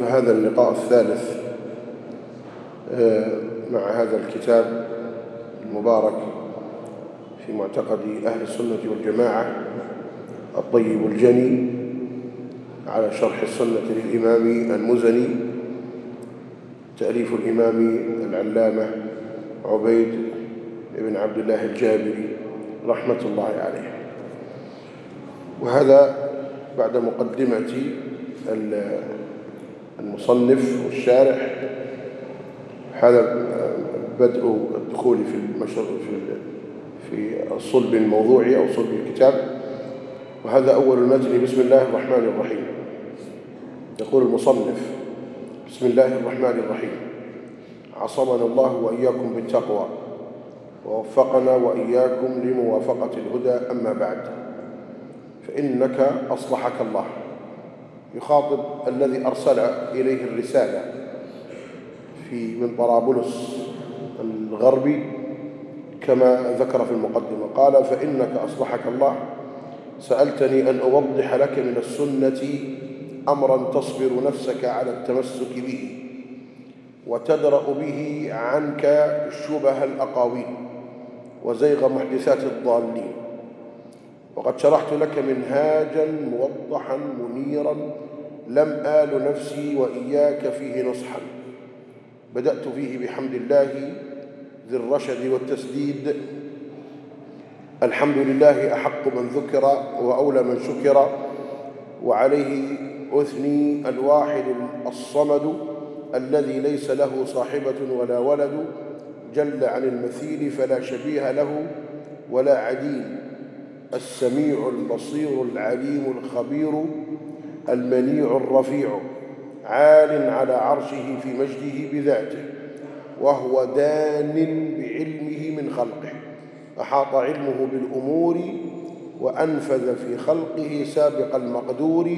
فهذا اللقاء الثالث مع هذا الكتاب المبارك في معتقد أهل السنة والجماعة الطيب الجني على شرح السنة للإمام المزني تأليف الإمام العلامة عبيد بن عبد الله الجابري رحمة الله عليه. وهذا بعد مقدمة المصنف والشارح. هذا بدء الدخول في المشر في في الصلب الموضوعي أو صلب الكتاب. وهذا أول المتن بسم الله الرحمن الرحيم. يقول المصنف بسم الله الرحمن الرحيم. عصمنا الله وإياكم بالتقوى ووفقنا وإياكم لموافقة الهدى أما بعد. فإنك أصلحك الله. يخاطب الذي أرسل إليه الرسالة في من طرابلس الغربي كما ذكر في المقدمة. قال فإنك أصلحك الله سألتني أن أوضح لك من السنة أمرا تصبر نفسك على التمسك به وتدرأ به عنك شبه الأقاويل وزيغ محدثات الضالين. وقد شرحت لك منهاجا موضحا منيرا لم آل نفسي وإياك فيه نصحا. بدأت فيه بحمد الله ذي الرشد والتسديد. الحمد لله أحق من ذكر وأولى من شكر وعليه أثني الواحد الصمد الذي ليس له صاحبة ولا ولد جل عن المثيل فلا شبيه له ولا عديل. السميع البصير العليم الخبير المنيع الرفيع عال على عرشه في مجده بذاته وهو دان بعلمه من خلقه. أحاط علمه بالأمور وأنفذ في خلقه سابق المقدور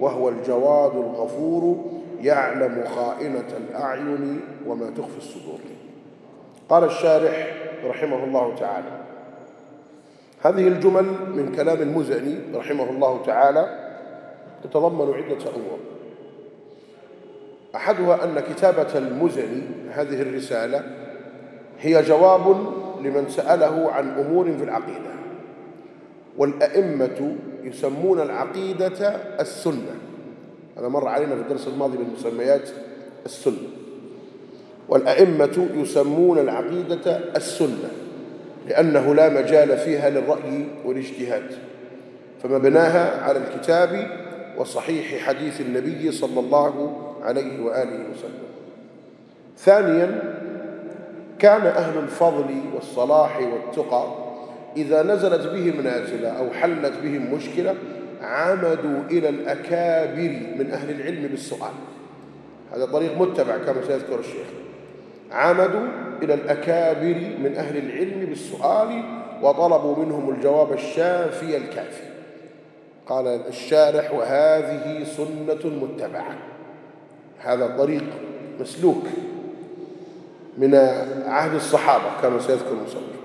وهو الجواد الغفور يعلم خائنة الأعين وما تخفي الصدور. قال الشارح رحمه الله تعالى هذه الجمل من كلام المزني رحمه الله تعالى تتضمن عدة أمور أحدها أن كتابة المزني هذه الرسالة هي جواب لمن سأله عن أمور في العقيدة. والأئمة يسمون العقيدة السنة. هذا مر علينا في الدرس الماضي من مسميات السنة. والأئمة يسمون العقيدة السنة. لأنه لا مجال فيها للرأي والاجتهاد فمبناها على الكتاب وصحيح حديث النبي صلى الله عليه وآله وسلم. ثانيا كان أهل الفضل والصلاح والتقى إذا نزلت بهم نازلة أو حلت بهم مشكلة عمدوا إلى الأكابر من أهل العلم بالسؤال. هذا طريق متبع كما سيذكر الشيخ. عمدوا إلى الأكابر من أهل العلم بالسؤال وطلبوا منهم الجواب الشافي الكافي. قال الشارح وهذه سنة متبعة. هذا طريق مسلوك من عهد الصحابة كما سيذكر المصنف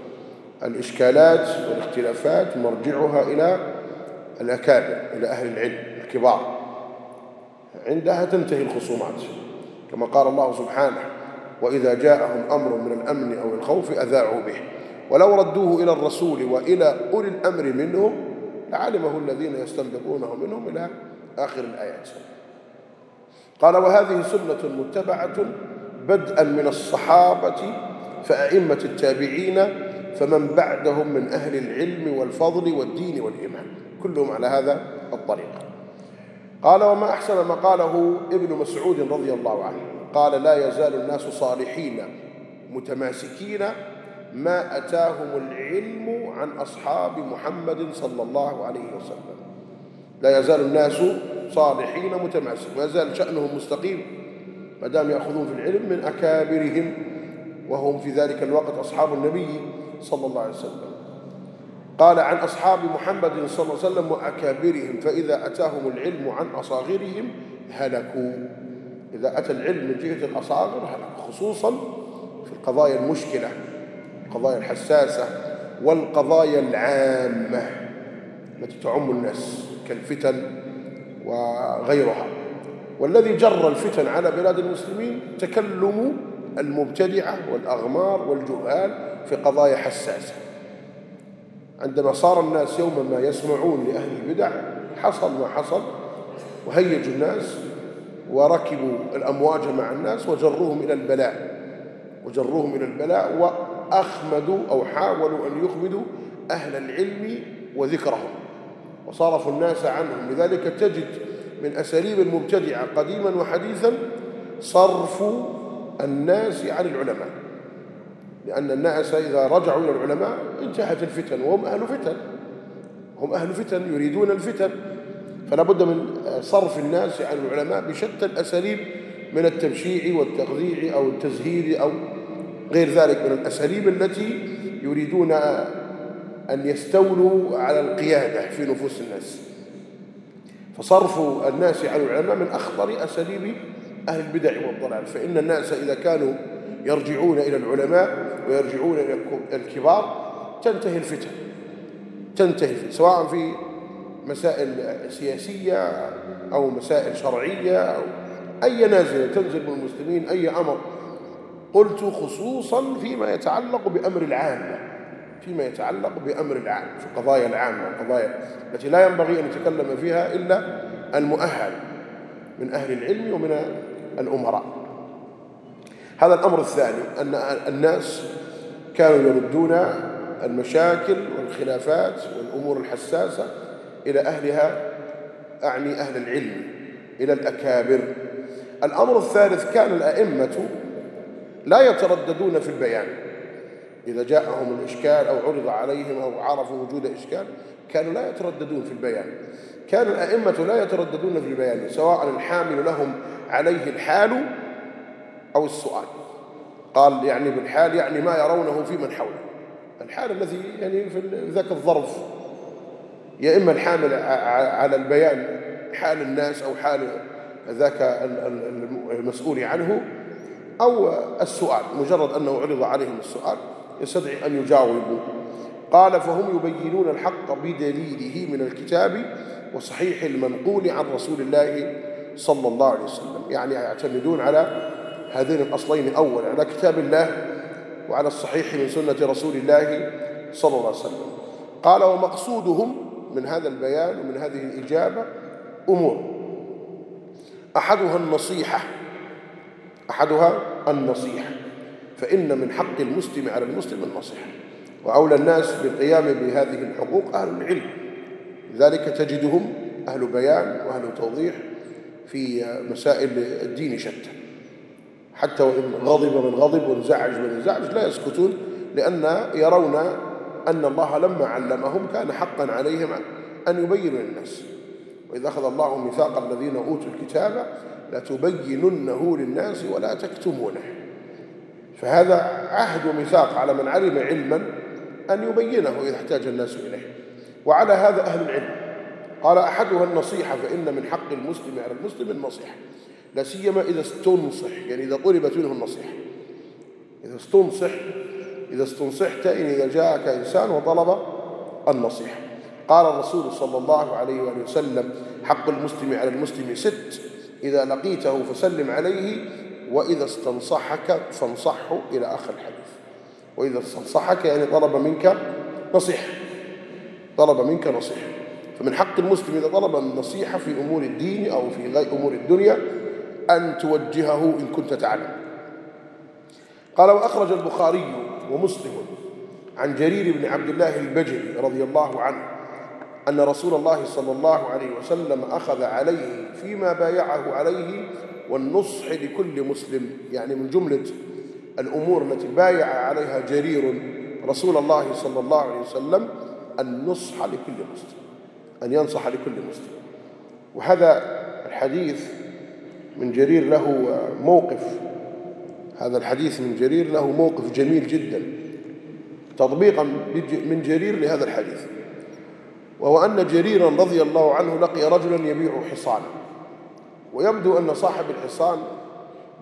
الإشكالات والاختلافات مرجعها إلى الأكابر إلى أهل العلم الكبار. عندها تنتهي الخصومات كما قال الله سبحانه وإذا جاءهم أمر من الأمن أو الخوف أذاعوا به. ولو ردوه إلى الرسول وإلى أولي الأمر منهم لعلمه الذين يستنبطونه منهم إلى آخر الآيات. قال وهذه سنة متبعة بدءا من الصحابة فأئمة التابعين فمن بعدهم من أهل العلم والفضل والدين والإيمان. كلهم على هذا الطريق قال وما أحسن ما قاله ابن مسعود رضي الله عنه. قال لا يزال الناس صالحين متماسكين ما أتاهم العلم عن أصحاب محمد صلى الله عليه وسلم. لا يزال الناس صالحين متماسك ما يزال شأنهم مستقيم. ما دام يأخذون في العلم من أكابرهم وهم في ذلك الوقت أصحاب النبي صلى الله عليه وسلم. قال عن أصحاب محمد صلى الله عليه وسلم وأكابرهم فإذا أتاهم العلم عن أصاغرهم هلكوا. إذا أتى العلم من جهة الأصاغر خصوصا في القضايا المشكلة القضايا الحساسة والقضايا العامة التي تعم الناس كالفتن وغيرها. والذي جر الفتن على بلاد المسلمين تكلم المبتدعة والأغمار والجهال في قضايا حساسة. عندما صار الناس يوما ما يسمعون لأهل البدع حصل ما حصل وهيجوا الناس وركبوا الأمواج مع الناس وجروهم إلى البلاء. وجروهم إلى البلاء وأخمدوا أو حاولوا أن يخمدوا أهل العلم وذكرهم. وصرفوا الناس عنهم. لذلك تجد من أساليب المبتدعة قديما وحديثا صرف الناس عن العلماء. لأن الناس إذا رجعوا إلى العلماء انتهت الفتن وهم أهل فتن. هم أهل فتن يريدون الفتن. فلا بد من صرف الناس عن العلماء بشتى الأساليب من التبشيع والتقذيع أو التزهير أو غير ذلك من الأساليب التي يريدون أن يستولوا على القيادة في نفوس الناس. فصرف الناس عن العلماء من أخطر أساليب أهل البدع والضلال. فإن الناس إذا كانوا يرجعون إلى العلماء ويرجعون إلى الكبار تنتهي الفتن. تنتهي سواء في مسائل سياسية أو مسائل شرعية أو أي نازلة تنزل بالمسلمين أي أمر. قلت خصوصا فيما يتعلق بأمر العامة فيما يتعلق بأمر العام في القضايا العامة القضايا التي لا ينبغي أن يتكلم فيها إلا المؤهل من أهل العلم ومن الأمراء. هذا الأمر الثاني أن الناس كانوا يردون المشاكل والخلافات والأمور الحساسة إلى أهلها أعني أهل العلم إلى الأكابر. الأمر الثالث كان الأئمة لا يترددون في البيان. إذا جاءهم الإشكال أو عرض عليهم أو عرفوا وجود إشكال كانوا لا يترددون في البيان. كان الأئمة لا يترددون في البيان سواء الحامل لهم عليه الحال أو السؤال. قال يعني بالحال يعني ما يرونه في من حوله. الحال الذي يعني في ذاك الظرف. يا إما الحامل على البيان حال الناس أو حال ذاك المسؤول عنه أو السؤال مجرد أنه عرض عليهم السؤال يستدعي أن يجاوبوا. قال فهم يبينون الحق بدليله من الكتاب وصحيح المنقول عن رسول الله صلى الله عليه وسلم. يعني يعتمدون على هذين الأصلين أولا على كتاب الله وعلى الصحيح من سنة رسول الله صلى الله عليه وسلم. قال ومقصودهم من هذا البيان ومن هذه الإجابة أمور. أحدها النصيحة. أحدها النصيحة. فإن من حق المسلم على المسلم النصيحة. وأولى الناس بالقيام بهذه الحقوق أهل العلم. لذلك تجدهم أهل بيان وأهل توضيح في مسائل الدين شتى. حتى وإن غضب من غضب وانزعج من انزعج لا يسكتون لأن يرون أن الله لما علمهم كان حقا عليهم أن يبينوا للناس. وإذا أخذ الله ميثاق الذين أوتوا الكتاب لتبيننه للناس ولا تكتمونه. فهذا عهد وميثاق على من علم علما أن يبينه إذا احتاج الناس إليه. وعلى هذا أهل العلم. قال أحدها النصيحة فإن من حق المسلم على المسلم النصيحة. لا سيما إذا استنصح يعني إذا طلبت منه النصيحة. إذا استنصح إذا استنصحت إن إذا جاءك إنسان وطلب النصيحة. قال الرسول صلى الله عليه وآله وسلم حق المسلم على المسلم ست إذا لقيته فسلم عليه وإذا استنصحك فانصحه إلى آخر الحديث. وإذا استنصحك يعني طلب منك نصيحة. طلب منك نصيحة. فمن حق المسلم إذا طلب النصيحة في أمور الدين أو في أمور الدنيا أن توجهه إن كنت تعلم. قال وأخرج البخاري ومسلم. عن جرير بن عبد الله البجلي رضي الله عنه أن رسول الله صلى الله عليه وسلم أخذ عليه فيما بايعه عليه والنصح لكل مسلم يعني من جملة الأمور التي بايع عليها جرير رسول الله صلى الله عليه وسلم النصح لكل مسلم أن ينصح لكل مسلم. وهذا الحديث من جرير له موقف هذا الحديث من جرير له موقف جميل جدا تطبيقا من جرير لهذا الحديث. وهو أن جريرا رضي الله عنه لقي رجلا يبيع حصانا ويبدو أن صاحب الحصان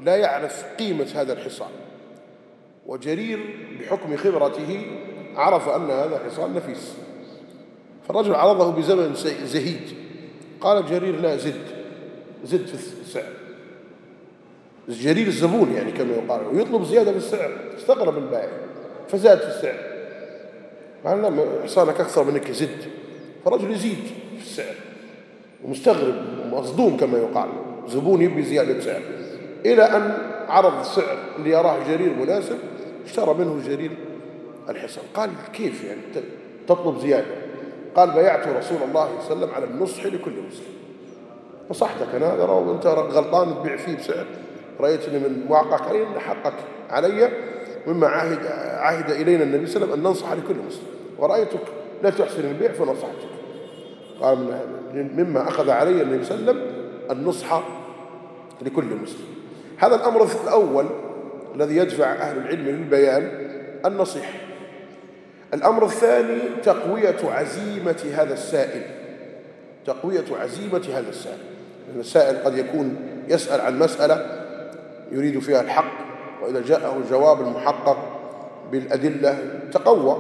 لا يعرف قيمة هذا الحصان. وجرير بحكم خبرته عرف أن هذا الحصان نفيس. فالرجل عرضه بزمن زهيد. قال جرير لا زد. زد في السعر جرير الزبون يعني كما يقال ويطلب زيادة في السعر استغرب البائع فزاد في السعر. قال لا حصانك أكثر منك زد فرجل يزيد في السعر ومستغرب ومصدوم كما يقال زبون يبي زيادة سعر. إلى أن عرض السعر اللي يراه جرير مناسب اشترى منه جرير الحصان. قال كيف يعني تطلب زيادة؟ قال بايعت رسول الله صلى الله عليه وسلم على النصح لكل مسلم. نصحتك أنا هذا وأنت غلطان تبيع فيه بسعر. رأيتني من علي أن حقك علي. مما عهد, عهد إلينا النبي صلى الله عليه وسلم أن ننصح لكل مسلم. ورأيتك لا تحسن البيع فنصحتك. قال مما أخذ علي النبي صلى الله عليه وسلم النصح لكل مسلم. هذا الأمر الأول الذي يدفع أهل العلم للبيان النصيحة الأمر الثاني تقوية عزيمة هذا السائل. تقوية عزيمة هذا السائل. السائل قد يكون يسأل عن مسألة يريد فيها الحق وإذا جاءه الجواب المحقق بالأدلة تقوى.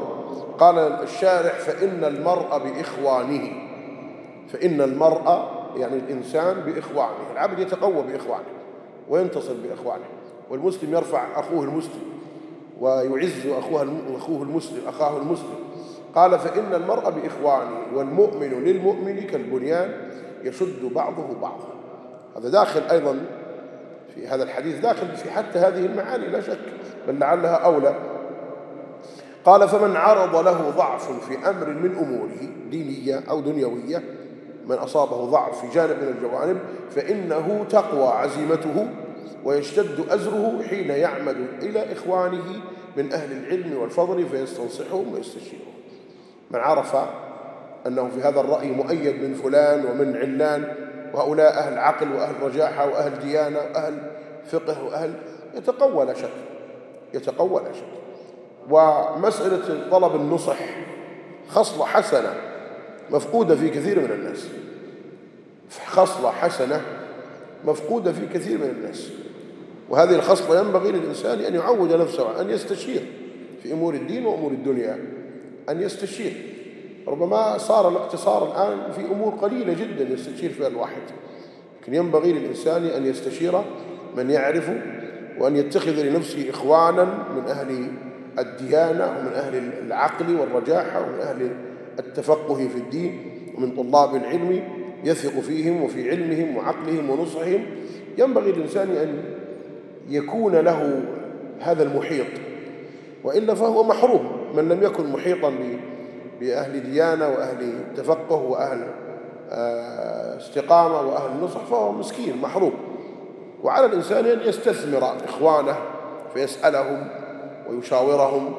قال الشارح فإن المرء بإخوانه فإن المرء يعني الإنسان بإخوانه العبد يتقوى بإخوانه وينتصر بإخوانه والمسلم يرفع أخوه المسلم ويعز أخوه المسلم أخاه المسلم. قال فإن المرء بإخوانه والمؤمن للمؤمن كالبنيان يشد بعضه بعضا. هذا داخل أيضا في هذا الحديث داخل في حتى هذه المعاني لا شك بل لعلها أولى. قال فمن عرض له ضعف في أمر من أموره دينية أو دنيوية من أصابه ضعف في جانب من الجوانب فإنه تقوى عزيمته ويشتد أزره حين يعمد إلى إخوانه من أهل العلم والفضل فيستنصحهم ويستشيرهم. من عرف أنه في هذا الرأي مؤيد من فلان ومن علان وهؤلاء أهل عقل وأهل رجاحة وأهل ديانة وأهل فقه وأهل يتقوى لا شك يتقوى لا شك. ومسألة طلب النصح خصلة حسنة مفقودة في كثير من الناس. خصلة حسنة مفقودة في كثير من الناس. وهذه الخصلة ينبغي للإنسان أن يعود نفسه أن يستشير في أمور الدين وأمور الدنيا أن يستشير. ربما صار الاقتصار الآن في أمور قليلة جدا يستشير فيها الواحد. لكن ينبغي للإنسان أن يستشير من يعرف وأن يتخذ لنفسه إخوانا من أهل الديانة ومن أهل العقل والرجاحة ومن أهل التفقه في الدين ومن طلاب العلم يثق فيهم وفي علمهم وعقلهم ونصحهم. ينبغي للإنسان أن يكون له هذا المحيط. وإلا فهو محروم. من لم يكن محيطا بأهل ديانة وأهل تفقه وأهل آه، استقامة وأهل نصح فهو مسكين محروم. وعلى الإنسان أن يستثمر إخوانه فيسألهم ويشاورهم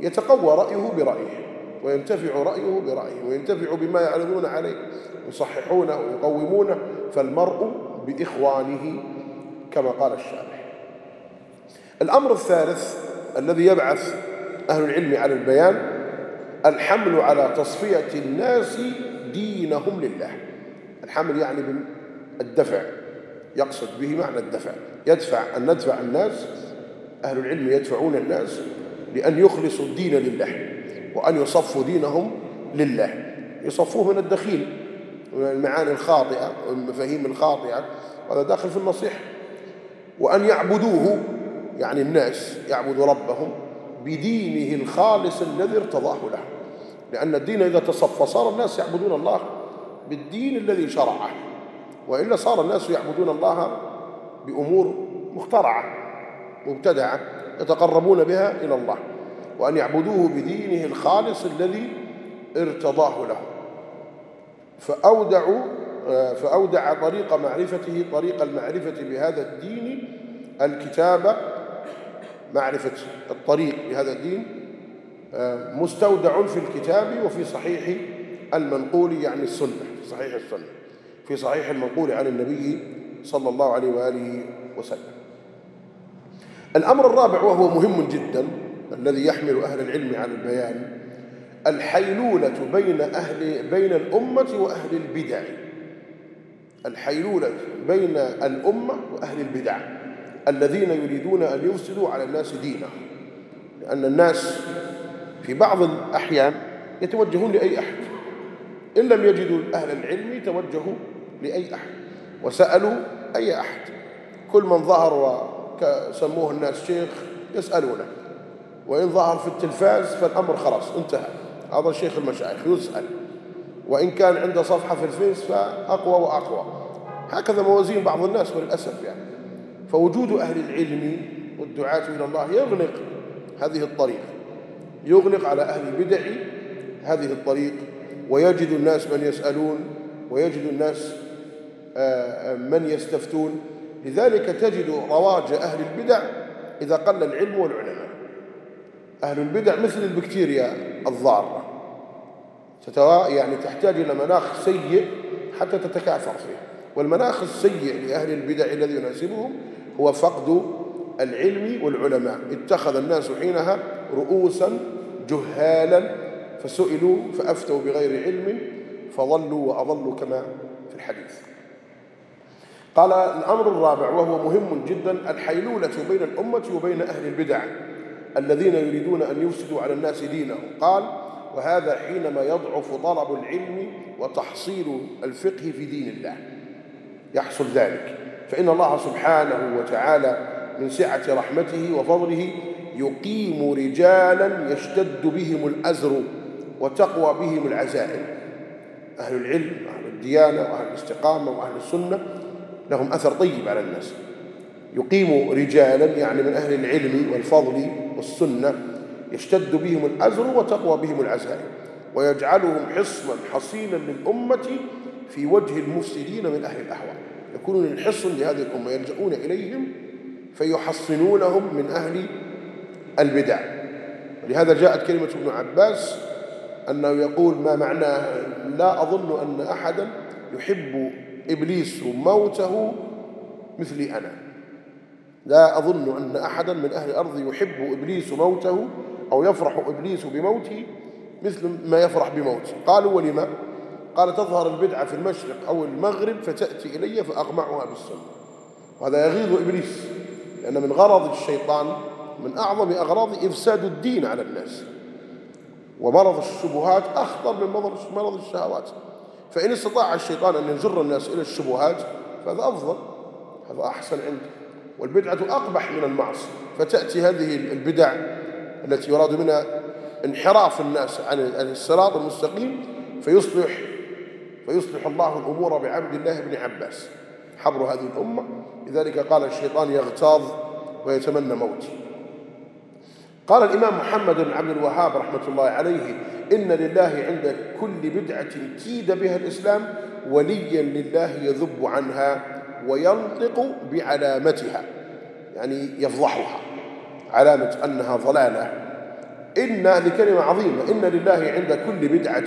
يتقوى رأيه برأيه وينتفع رأيه برأيه وينتفع بما يعلمون عليه يصححونه ويقومونه فالمرء بإخوانه كما قال الشارح. الأمر الثالث الذي يبعث أهل العلم على البيان الحمل على تصفية الناس دينهم لله. الحمل يعني بالدفع يقصد به معنى الدفع. يدفع أن ندفع الناس أهل العلم يدفعون الناس لأن يخلصوا الدين لله وأن يصفوا دينهم لله. يصفوه من الدخيل من المعاني الخاطئة والمفاهيم الخاطئة وهذا داخل في النصيحة وأن يعبدوه يعني الناس يعبدوا ربهم بدينه الخالص الذي ارتضاه له. لأن الدين إذا تصفى صار الناس يعبدون الله بالدين الذي شرعه. وإلا صار الناس يعبدون الله بأمور مخترعة مبتدعة يتقربون بها إلى الله وأن يعبدوه بدينه الخالص الذي ارتضاه له. فأودعوا فأودع طريق معرفته طريق المعرفة بهذا الدين الكتاب معرفة الطريق بهذا الدين مستودع في الكتاب وفي صحيح المنقول يعني السنة صحيح السنة في صحيح المنقول عن النبي صلى الله عليه وآله وسلم. الأمر الرابع وهو مهم جدا الذي يحمل أهل العلم على البيان الحيلولة بين أهل بين الأمة وأهل البدع. الحيلولة بين الأمة وأهل البدع الذين يريدون أن يفسدوا على الناس دينهم لأن الناس في بعض الأحيان يتوجهون لأي أحد. إن لم يجدوا أهل العلم توجهوا لأي أحد. وسألوا أي أحد. كل من ظهر وسموه الناس شيخ يسألونه. وإن ظهر في التلفاز فالأمر خلاص انتهى. هذا شيخ المشايخ يسأل. وإن كان عنده صفحة في الفيس فأقوى وأقوى. هكذا موازين بعض الناس وللأسف يعني. فوجود أهل العلم والدعاة إلى الله يغلق هذه الطريق يغلق على أهل البدع هذه الطريق ويجد الناس من يسألون ويجد الناس آه، من يستفتون. لذلك تجد رواج أهل البدع إذا قل العلم والعلماء. أهل البدع مثل البكتيريا الضارة. يعني تحتاج إلى مناخ سيء حتى تتكاثر فيه. والمناخ السيء لأهل البدع الذي يناسبهم هو فقد العلم والعلماء. اتخذ الناس حينها رؤوسا جهالا فسئلوا فأفتوا بغير علم فضلوا وأضلوا كما في الحديث. قال الأمر الرابع وهو مهم جدا الحيلولة بين الأمة وبين أهل البدع الذين يريدون أن يفسدوا على الناس دينهم. قال وهذا حينما يضعف طلب العلم وتحصيل الفقه في دين الله. يحصل ذلك. فإن الله سبحانه وتعالى من سعة رحمته وفضله يقيم رجالا يشتد بهم الأزر وتقوى بهم العزائم. أهل العلم وأهل الديانة وأهل الاستقامة وأهل السنة لهم أثر طيب على الناس. يقيم رجالا يعني من أهل العلم والفضل والسنة يشتد بهم الأزر وتقوى بهم العزائم. ويجعلهم حصنا حصينا للأمة في وجه المفسدين من أهل الأهواء. يكونون الحصن لهذه الأمة يلجؤون إليهم فيحصنونهم من أهل البدع. لهذا جاءت كلمة ابن عباس أنه يقول ما معناه لا أظن أن أحدا يحب إبليس موته مثلي أنا. لا أظن أن أحدا من أهل الأرض يحب إبليس موته أو يفرح إبليس بموته مثل ما يفرح بموته. قالوا ولما؟ قال تظهر البدعة في المشرق أو المغرب فتأتي إلي فأقمعها بالسنة وهذا يغيظ إبليس لأن من غرض الشيطان من أعظم أغراض إفساد الدين على الناس. ومرض الشبهات أخطر من مرض الشهوات. فإن استطاع الشيطان أن يجر الناس إلى الشبهات فهذا أفضل هذا أحسن عنده والبدعة أقبح من المعصية. فتأتي هذه البدع التي يراد منها انحراف الناس عن الصراط المستقيم فيصلح فيصلح الله الأمور بعبد الله بن عباس. حبر هذه الأمة. لذلك قال الشيطان يغتاظ ويتمنى موتي قال الإمام محمد بن عبد الوهاب رحمة الله عليه إن لله عند كل بدعة كيد بها الإسلام وليا لله يذب عنها وينطق بعلامتها يعني يفضحها علامة أنها ضلالة. إن هذه كلمة عظيمة إن لله عند كل بدعة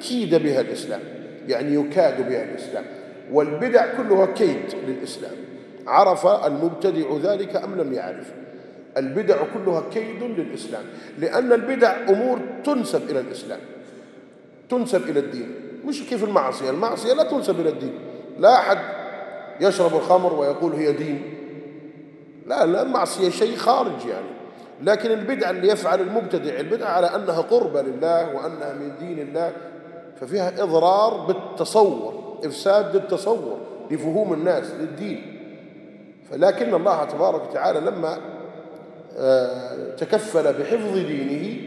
كيد بها الإسلام يعني يكاد بها الإسلام والبدع كلها كيد للإسلام. عرف المبتدع ذلك أم لم يعرف؟ البدع كلها كيد للإسلام لأن البدع أمور تنسب إلى الإسلام تنسب إلى الدين. مش كيف المعصية المعصية لا تنسب إلى الدين. لا أحد يشرب الخمر ويقول هي دين. لا لا المعصية شيء خارج يعني. لكن البدعة اللي يفعل المبتدع البدعة على أنها قربة لله وأنها من دين الله ففيها إضرار بالتصور إفساد للتصور لفهوم الناس للدين. فلكن الله تبارك وتعالى لما تكفل بحفظ دينه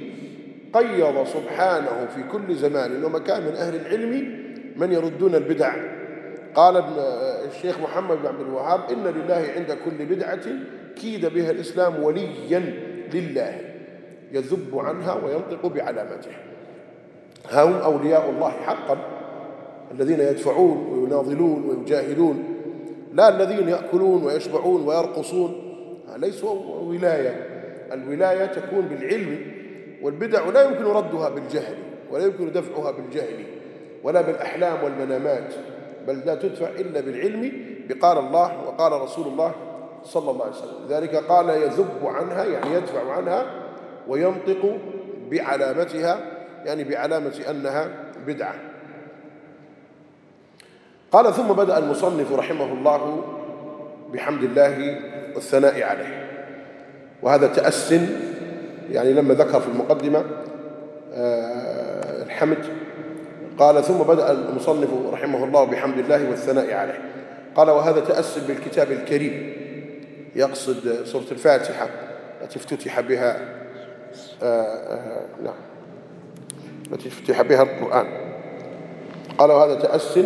قيض سبحانه في كل زمان. ومكان من أهل العلم من يردون البدع. قال ابن آه، الشيخ محمد بن عبد الوهاب إن لله عند كل بدعة كيد بها الإسلام وليا لله يذب عنها وينطق بعلامته. هم أولياء الله حقا الذين يدفعون ويناضلون ويجاهدون لا الذين يأكلون ويشبعون ويرقصون. ليسوا ولاية. الولاية تكون بالعلم والبدع لا يمكن ردها بالجهل ولا يمكن دفعها بالجهل ولا بالأحلام والمنامات بل لا تدفع إلا بالعلم بقال الله وقال رسول الله صلى الله عليه وسلم. لذلك قال يذب عنها يعني يدفع عنها وينطق بعلامتها يعني بعلامة أنها بدعة. قال ثم بدأ المصنف رحمه الله بحمد الله والثناء عليه. وهذا تأس يعني لما ذكر في المقدمة آه، الحمد قال ثم بدأ المصنف رحمه الله بحمد الله والثناء عليه. قال وهذا تأس بالكتاب الكريم. يقصد سورة الفاتحة التي افتتح بها آه، آه، نعم التي افتتح بها القرآن. قال وهذا تأس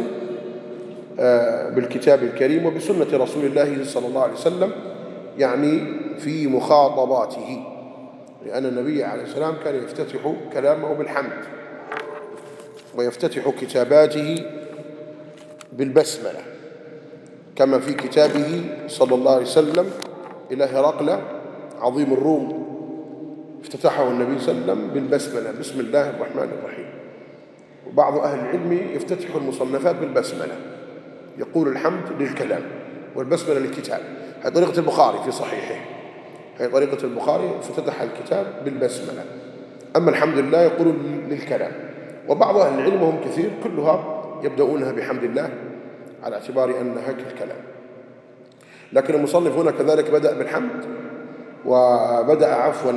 بالكتاب الكريم وبسنة رسول الله صلى الله عليه وسلم يعني في مخاطباته لأن النبي عليه السلام كان يفتتح كلامه بالحمد ويفتتح كتاباته بالبسملة كما في كتابه صلى الله عليه وسلم إلى هرقل عظيم الروم افتتحه النبي صلى الله عليه وسلم بالبسملة. بسم الله الرحمن الرحيم. وبعض أهل العلم يفتتح المصنفات بالبسملة يقول الحمد للكلام والبسملة للكتاب. هذه طريقة البخاري في صحيحه. هي طريقة البخاري افتتح الكتاب بالبسملة. أما الحمد لله يقول للكلام. وبعض أهل العلم وهم كثير كلها يبدأونها بحمد الله على اعتبار أنها كالكلام. لكن المصنف هنا كذلك بدأ بالحمد وبدأ عفوا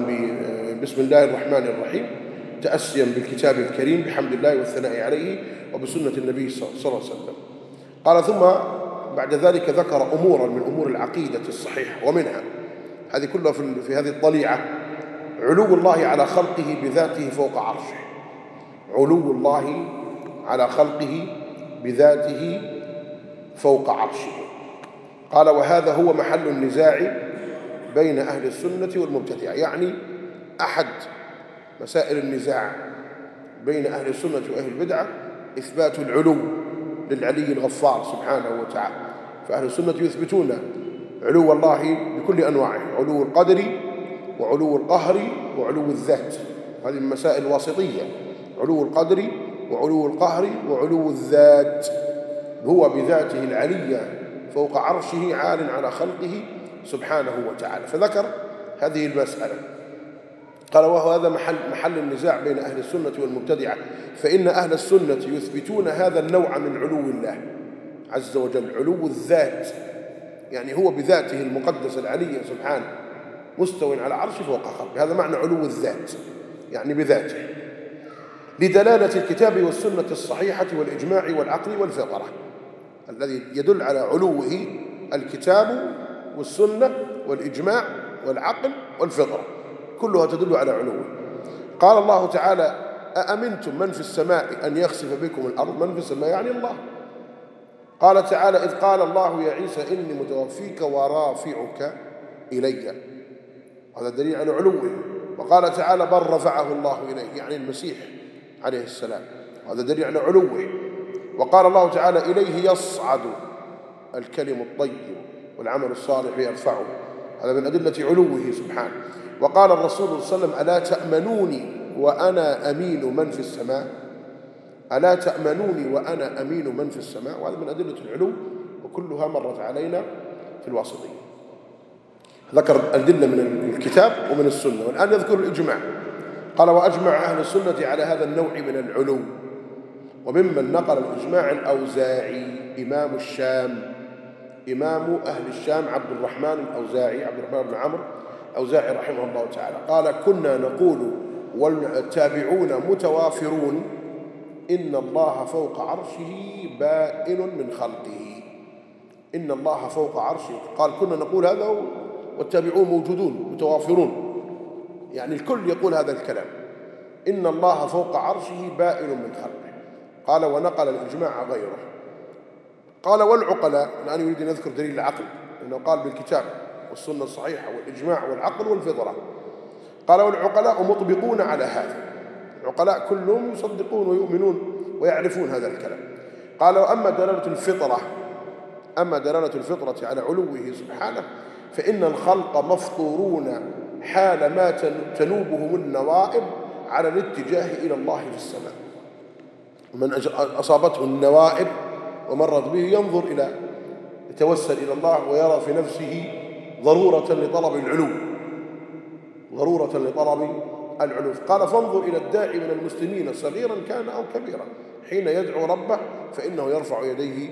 بسم الله الرحمن الرحيم تأسيا بالكتاب الكريم بحمد الله والثناء عليه وبسنة النبي صلى الله عليه وسلم. قال ثم بعد ذلك ذكر أمورا من أمور العقيدة الصحيحة ومنها هذه كلها في هذه الطليعة علو الله على خلقه بذاته فوق عرشه. علو الله على خلقه بذاته فوق عرشه. قال وهذا هو محل النزاع بين أهل السنة والمبتدعة يعني أحد مسائل النزاع بين أهل السنة وأهل البدعة إثبات العلو. للعلي الغفار سبحانه وتعالى. فأهل السنة يثبتون علو الله بكل أنواعه علو القدر وعلو القهر وعلو الذات. هذه من مسائل الواسطية علو القدر وعلو القهر وعلو الذات. هو بذاته العلية فوق عرشه عال على خلقه سبحانه وتعالى. فذكر هذه المسألة. قال وهو هذا محل, محل النزاع بين أهل السنة والمبتدعة فإن أهل السنة يثبتون هذا النوع من علو الله عز وجل علو الذات يعني هو بذاته المقدس العلي سبحانه مستو على عرشه فوق خلقه هذا معنى علو الذات يعني بذاته. لدلالة الكتاب والسنة الصحيحة والإجماع والعقل والفطرة الذي يدل على علوه الكتاب والسنة والإجماع والعقل والفطرة كلها تدل على علوه قال الله تعالى أأمنتم من في السماء أن يخسف بكم الأرض؟ من في السماء يعني الله. قال تعالى إذ قال الله يا عيسى إني متوفيك ورافعك إلي. هذا دليل على علوه وقال تعالى بل رفعه الله إليه. يعني المسيح عليه السلام. هذا دليل على علوه وقال الله تعالى إليه يصعد الكلم الطيب والعمل الصالح يرفعه. هذا من أدلة علوه سبحانه. وقال الرسول صلى الله عليه وسلم ألا تأمنوني وأنا أمين من في السماء؟ ألا تأمنوني وأنا أمين من في السماء؟ وهذا من أدلة العلو وكلها مرت علينا في الواسطية. ذكر أدلة من الكتاب ومن السنة. والآن يذكر الإجماع. قال وأجمع أهل السنة على هذا النوع من العلو وممن نقل الإجماع الأوزاعي إمام الشام. إمام أهل الشام عبد الرحمن الأوزاعي عبد الرحمن بن عمرو أوزاعي رحمه الله تعالى. قال كنا نقول والتابعون متوافرون إن الله فوق عرشه بائن من خلقه. إن الله فوق عرشه. قال كنا نقول هذا والتابعون موجودون متوافرون. يعني الكل يقول هذا الكلام. إن الله فوق عرشه بائن من خلقه. قال ونقل الإجماع غيره. قال والعقلاء الآن يريد أن يذكر دليل العقل. لأنه قال بالكتاب والسنة الصحيحة والإجماع والعقل والفطرة. قال والعقلاء مطبقون على هذا. العقلاء كلهم يصدقون ويؤمنون ويعرفون هذا الكلام. قال وأما دلالة الفطرة أما دلالة الفطرة على علوه سبحانه فإن الخلق مفطورون حال ما تنوبهم النوائب على الاتجاه إلى الله في السماء. من أصابته النوائب ومرت به ينظر إلى يتوسل إلى الله ويرى في نفسه ضرورة لطلب العلو. ضرورة لطلب العلو. قال فانظر إلى الداعي من المسلمين صغيرا كان أو كبيرا. حين يدعو ربه فإنه يرفع يديه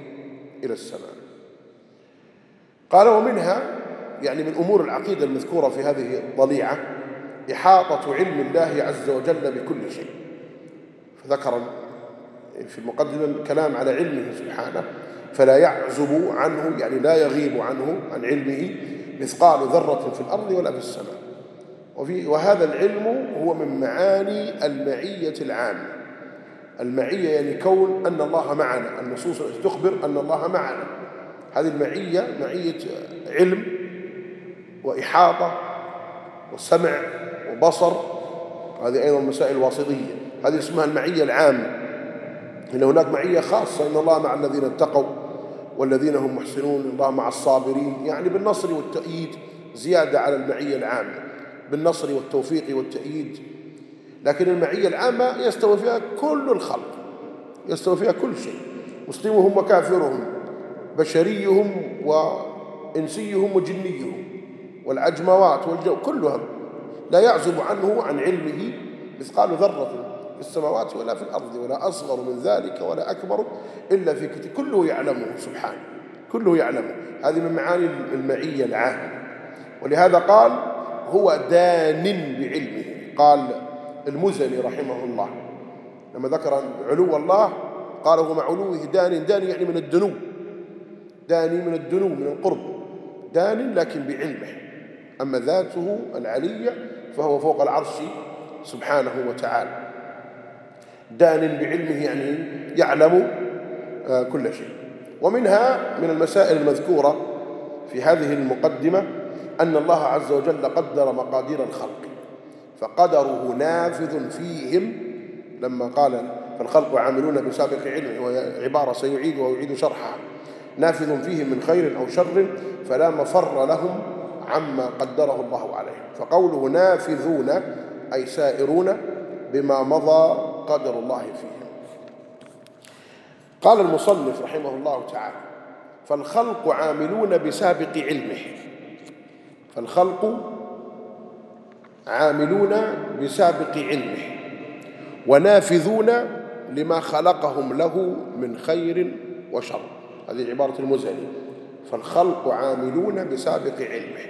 إلى السماء. قال ومنها يعني من أمور العقيدة المذكورة في هذه الضليعة إحاطة علم الله عز وجل بكل شيء. فذكر في المقدمة الكلام على علمه سبحانه فلا يعزب عنه يعني لا يغيب عنه عن علمه مثقال ذرة في الأرض ولا في السماء. وفي وهذا العلم هو من معاني المعية العامة. المعية يعني كون أن الله معنا النصوص التي تخبر أن الله معنا. هذه المعية معية علم وإحاطة وسمع وبصر. هذه أيضا مسائل واسطية. هذه اسمها المعية العامة. إن هناك معية خاصة إن الله مع الذين اتقوا. والذين هم محسنون الله مع الصابرين يعني بالنصر والتأييد زيادة على المعية العامة بالنصر والتوفيق والتأييد. لكن المعية العامة يستوي فيها كل الخلق يستوي فيها كل شيء مسلمهم وكافرهم بشريهم وإنسيهم وجنيهم والعجموات والجو كلها لا يعزب عنه عن علمه مثقال ذرة السماوات ولا في الأرض ولا أصغر من ذلك ولا أكبر إلا في كتاب. كله يعلمه سبحانه كله يعلمه. هذه من معاني المعية العامة. ولهذا قال هو دان بعلمه. قال المزني رحمه الله. لما ذكر علو الله قال هو مع علوه دان. دان يعني من الدنو. داني من الدنو من القرب. دان لكن بعلمه. أما ذاته العلية فهو فوق العرش سبحانه وتعالى. دان بعلمه يعني يعلم آه، كل شيء. ومنها من المسائل المذكورة في هذه المقدمة أن الله عز وجل قدر مقادير الخلق فقدره نافذ فيهم لما قال فالخلق عاملون بسابق علم وهي عبارة سيعيد ويعيد شرحها. نافذ فيهم من خير أو شر فلا مفر لهم عما قدره الله عليهم. فقوله نافذون أي سائرون بما مضى قدر الله فيهم. قال المصنف رحمه الله تعالى فالخلق عاملون بسابق علمه. فالخلق عاملون بسابق علمه ونافذون لما خلقهم له من خير وشر. هذه عبارة المزني فالخلق عاملون بسابق علمه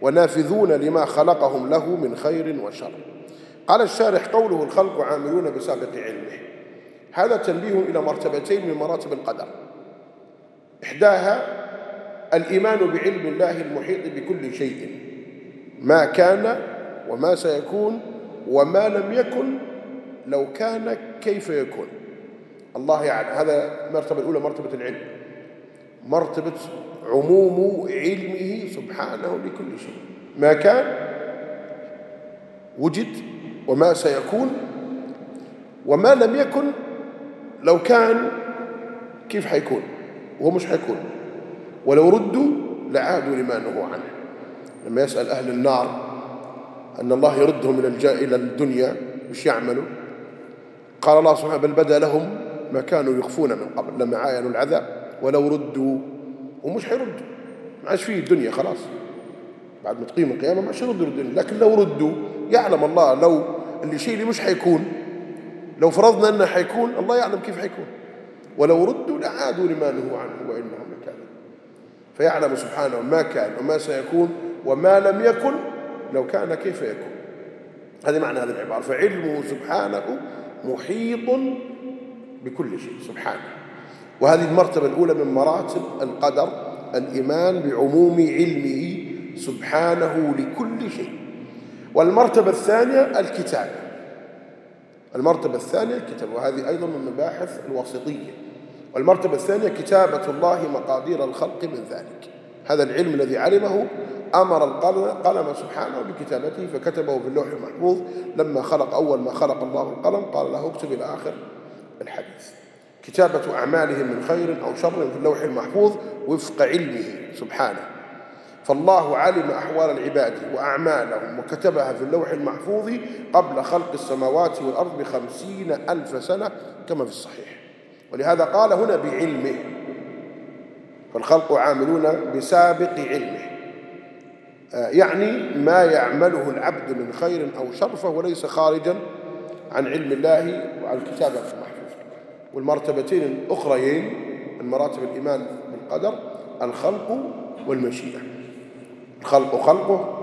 ونافذون لما خلقهم له من خير وشر. قال الشارح قوله الخلق عاملون بسابق علمه. هذا تنبيه إلى مرتبتين من مراتب القدر. إحداها الإيمان بعلم الله المحيط بكل شيء ما كان وما سيكون وما لم يكن لو كان كيف يكون. الله يعلم. هذا المرتبة الأولى مرتبة العلم. مرتبة عموم علمه سبحانه لكل شيء. ما كان وجد وما سيكون وما لم يكن لو كان كيف حيكون؟ وهو مش حيكون. ولو ردوا لعادوا لما نهوا عنه. لما يسأل أهل النار أن الله يردهم إلى الدنيا مش يعملوا؟ قال الله سبحانه بل بدا لهم ما كانوا يخفون من قبل لما عاينوا العذاب. ولو ردوا ومش حيردوا. ما عادش فيه الدنيا خلاص. بعد ما تقيم القيامة ما عادش يردوا الدنيا لكن لو ردوا يعلم الله لو اللي شيء اللي مش حيكون. لو فرضنا أنه حيكون الله يعلم كيف حيكون. ولو ردوا لعادوا لما نهوا عنه وإنهم لكاذبون فيعلم سبحانه ما كان وما سيكون وما لم يكن لو كان كيف يكون. هذه معنى هذه العبارة. فعلمه سبحانه محيط بكل شيء سبحانه. وهذه المرتبة الأولى من مراتب القدر الإيمان بعموم علمه سبحانه لكل شيء. والمرتبة الثانية الكتاب. المرتبة الثانية الكتاب وهذه أيضا من مباحث الواسطية. والمرتبة الثانية كتابة الله مقادير الخلق من ذلك. هذا العلم الذي علمه أمر القلم سبحانه بكتابته فكتبه في اللوح المحفوظ. لما خلق أول ما خلق الله القلم قال له اكتب إلى آخر الحديث. كتابة أعمالهم من خير أو شر في اللوح المحفوظ وفق علمه سبحانه. فالله علم أحوال العباد وأعمالهم وكتبها في اللوح المحفوظ قبل خلق السماوات والأرض بخمسين ألف سنة كما في الصحيح. ولهذا قال هنا بعلمه. فالخلق عاملون بسابق علمه. يعني ما يعمله العبد من خير أو شر فهو ليس خارجا عن علم الله وعن الكتاب المحفوظ. والمرتبتين الأخريين من مراتب الإيمان بالقدر الخلق والمشيئة. الخلق خلقه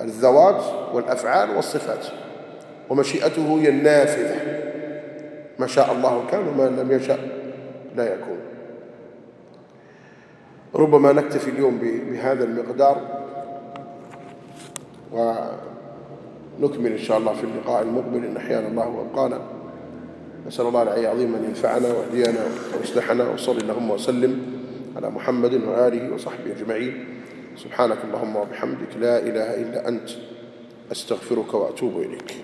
الذوات والأفعال والصفات ومشيئته هي النافذة. ما شاء الله كان وما لم يشاء لا يكون. ربما نكتفي اليوم بهذا المقدار ونكمل إن شاء الله في اللقاء المقبل. إن أحيانا الله وأبقانا نسأل الله العلي العظيم أن ينفعنا ويهدينا ويصلحنا وصلي اللهم وسلم على محمد وآله وصحبه أجمعين. سبحانك اللهم وبحمدك لا إله إلا أنت أستغفرك وأتوب إليك.